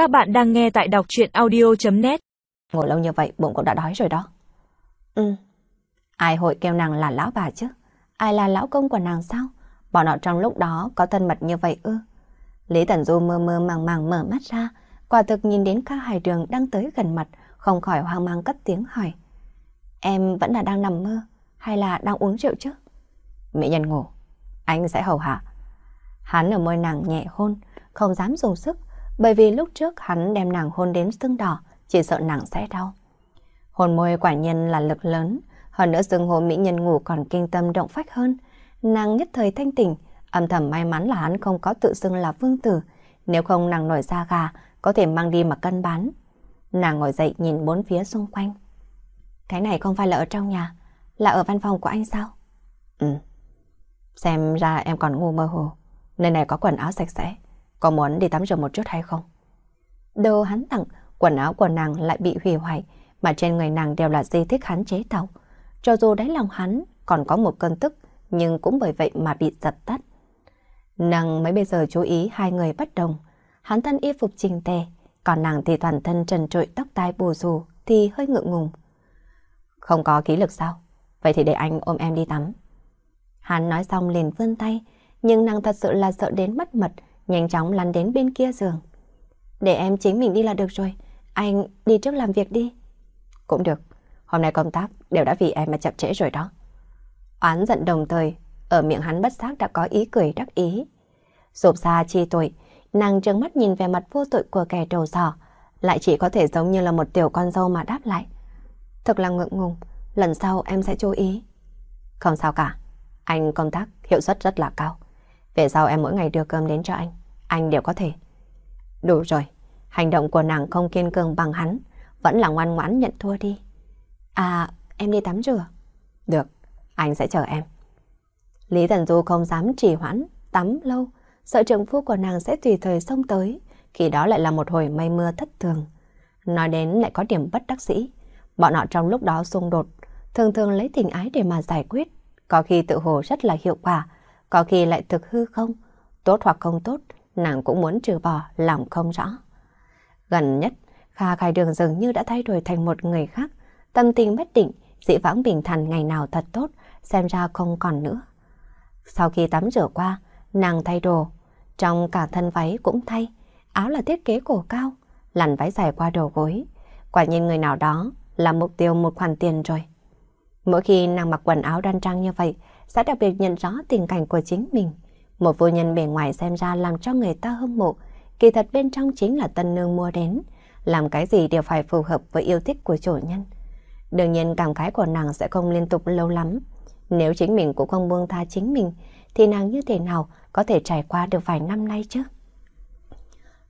Các bạn đang nghe tại đọc chuyện audio.net Ngồi lâu như vậy bụng cũng đã đói rồi đó. Ừ. Ai hội kêu nàng là lão bà chứ? Ai là lão công của nàng sao? Bọn họ trong lúc đó có thân mật như vậy ư? Lý Tần Du mơ mơ màng màng mở mắt ra, quả thực nhìn đến ca hải đường đang tới gần mặt, không khỏi hoang mang cất tiếng hỏi. Em vẫn là đang nằm mơ, hay là đang uống rượu chứ? Mỹ nhân ngủ, anh sẽ hầu hạ. Hắn ở môi nàng nhẹ hôn, không dám dùng sức, bởi vì lúc trước hắn đem nàng hôn đến sưng đỏ, chỉ sợ nàng sẽ đau. Hôn môi quả nhiên là lực lớn, hơn nữa xưng hồ mỹ nhân ngủ còn kinh tâm động phách hơn. Nàng nhất thời thanh tỉnh, âm thầm may mắn là hắn không có tự xưng là vương tử, nếu không nàng nổi da gà, có thể mang đi mà cân bán. Nàng ngồi dậy nhìn bốn phía xung quanh. Cái này không phải là ở trong nhà, là ở văn phòng của anh sao? Ừ. Xem ra em còn ngu mơ hồ. Nơi này có quần áo sạch sẽ. Có muốn đi tắm rửa một chút hay không? Đồ hắn tặng, quần áo của nàng lại bị hủy hoại, mà trên người nàng đều là di thích hắn chế tạo. Cho dù đáy lòng hắn còn có một cơn tức, nhưng cũng bởi vậy mà bị dập tắt. Nàng mới bây giờ chú ý hai người bất đồng. Hắn thân y phục trình tề, còn nàng thì toàn thân trần trụi tóc tai bù rù thì hơi ngượng ngùng. Không có khí lực sao? Vậy thì để anh ôm em đi tắm. Hắn nói xong liền vươn tay, nhưng nàng thật sự là sợ đến mất mật, nhanh chóng lăn đến bên kia giường. Để em chính mình đi là được rồi, anh đi trước làm việc đi. Cũng được, hôm nay công tác đều đã vì em mà chậm trễ rồi đó. Oán giận đồng thời, ở miệng hắn bất giác đã có ý cười đắc ý. Rụp xa chi tội, nàng trừng mắt nhìn về mặt vô tội của kẻ đầu sò, lại chỉ có thể giống như là một tiểu con dâu mà đáp lại. Thật là ngượng ngùng, lần sau em sẽ chú ý. Không sao cả, anh công tác hiệu suất rất là cao. Về sau em mỗi ngày đưa cơm đến cho anh, anh đều có thể. Đủ rồi, hành động của nàng không kiên cường bằng hắn, vẫn là ngoan ngoãn nhận thua đi. À, em đi tắm rửa. Được, anh sẽ chờ em. Lý Thần Du không dám trì hoãn, tắm lâu, sợ trường phu của nàng sẽ tùy thời xông tới, khi đó lại là một hồi mây mưa thất thường. Nói đến lại có điểm bất đắc dĩ, bọn họ trong lúc đó xung đột, thường thường lấy tình ái để mà giải quyết, có khi tự hồ rất là hiệu quả, có khi lại thực hư không, tốt hoặc không tốt, nàng cũng muốn trừ bỏ, làm không rõ. Gần nhất, Kha Khai Đường dường như đã thay đổi thành một người khác, tâm tình bất định, dị vãng bình thản ngày nào thật tốt, xem ra không còn nữa. Sau khi tắm rửa qua, nàng thay đồ, trong cả thân váy cũng thay, áo là thiết kế cổ cao, lằn váy dài qua đầu gối. Quả nhiên người nào đó là mục tiêu một khoản tiền rồi. Mỗi khi nàng mặc quần áo đoan trang như vậy, sẽ đặc biệt nhận rõ tình cảnh của chính mình. Một vô nhân bề ngoài xem ra làm cho người ta hâm mộ, kỳ thật bên trong chính là tân nương mua đến. Làm cái gì đều phải phù hợp với yêu thích của chủ nhân. Đương nhiên cảm khái của nàng sẽ không liên tục lâu lắm. Nếu chính mình cũng không buông tha chính mình, thì nàng như thế nào có thể trải qua được vài năm nay chứ?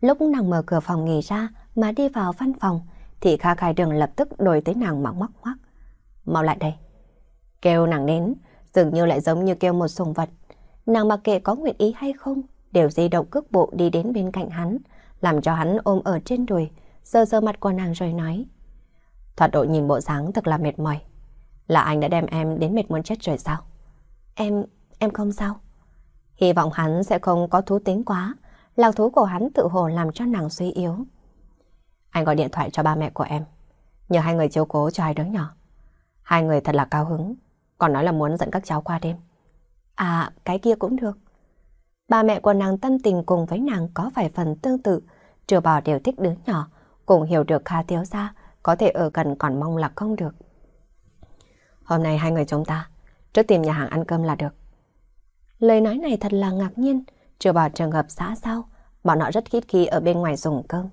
Lúc nàng mở cửa phòng nghỉ ra mà đi vào văn phòng, thì Kha Khai Đường lập tức đổi tới nàng mà ngoắc ngoắc. Mau lại đây. Kêu nàng đến, dường như lại giống như kêu một sùng vật. Nàng mặc kệ có nguyện ý hay không, đều di động cước bộ đi đến bên cạnh hắn, làm cho hắn ôm ở trên đùi, sờ sờ mặt của nàng rồi nói. Thoạt độ nhìn bộ dáng thật là mệt mỏi. Là anh đã đem em đến mệt muốn chết rồi sao? Em, em không sao. Hy vọng hắn sẽ không có thú tính quá, lạc thú của hắn tự hồ làm cho nàng suy yếu. Anh gọi điện thoại cho ba mẹ của em, nhờ hai người chiếu cố cho hai đứa nhỏ. Hai người thật là cao hứng, còn nói là muốn dẫn các cháu qua đêm. À, cái kia cũng được. Ba mẹ của nàng tâm tình cùng với nàng có vài phần tương tự, trừ bỏ đều thích đứa nhỏ, cũng hiểu được Kha Thiếu Gia, có thể ở gần còn mong là không được. Hôm nay hai người chúng ta, trước tìm nhà hàng ăn cơm là được. Lời nói này thật là ngạc nhiên, trừ bỏ trường hợp xã sao, bọn họ rất khít khi ở bên ngoài dùng cơm.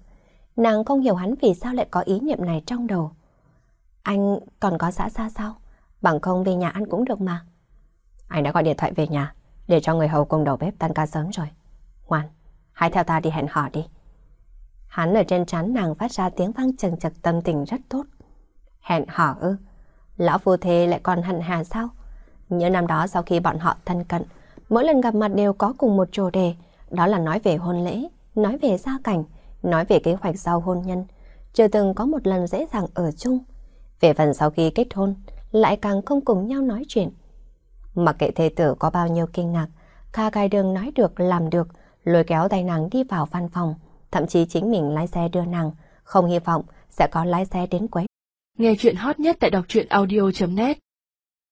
Nàng không hiểu hắn vì sao lại có ý niệm này trong đầu. Anh còn có xã xa sao? Bằng không về nhà ăn cũng được mà. Anh đã gọi điện thoại về nhà để cho người hầu cùng đầu bếp tan ca sớm rồi. Ngoan, hãy theo ta đi hẹn hò đi. Hắn ở trên trán nàng phát ra tiếng vang trần chật tâm tình rất tốt. Hẹn hò ư? Lão phu thê lại còn hận hà sao? Nhớ năm đó sau khi bọn họ thân cận, mỗi lần gặp mặt đều có cùng một chủ đề, đó là nói về hôn lễ, nói về gia cảnh, nói về kế hoạch sau hôn nhân. Chưa từng có một lần dễ dàng ở chung. Về phần sau khi kết hôn, lại càng không cùng nhau nói chuyện. Mặc kệ thê tử có bao nhiêu kinh ngạc, Kha Gai Đường nói được làm được, lôi kéo tay nàng đi vào văn phòng, thậm chí chính mình lái xe đưa nàng, không hy vọng sẽ có lái xe đến quấy. Nghe chuyện hot nhất tại đọc truyện audio.net